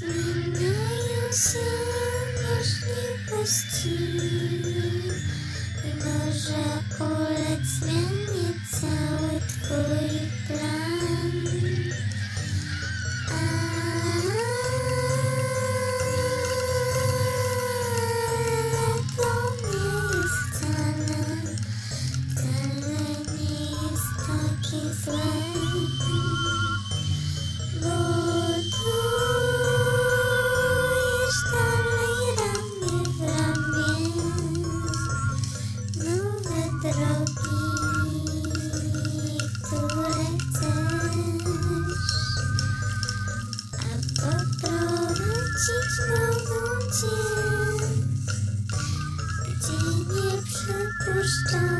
Zmieniają się możliwości, może ulec zmianie cały twój. Stop.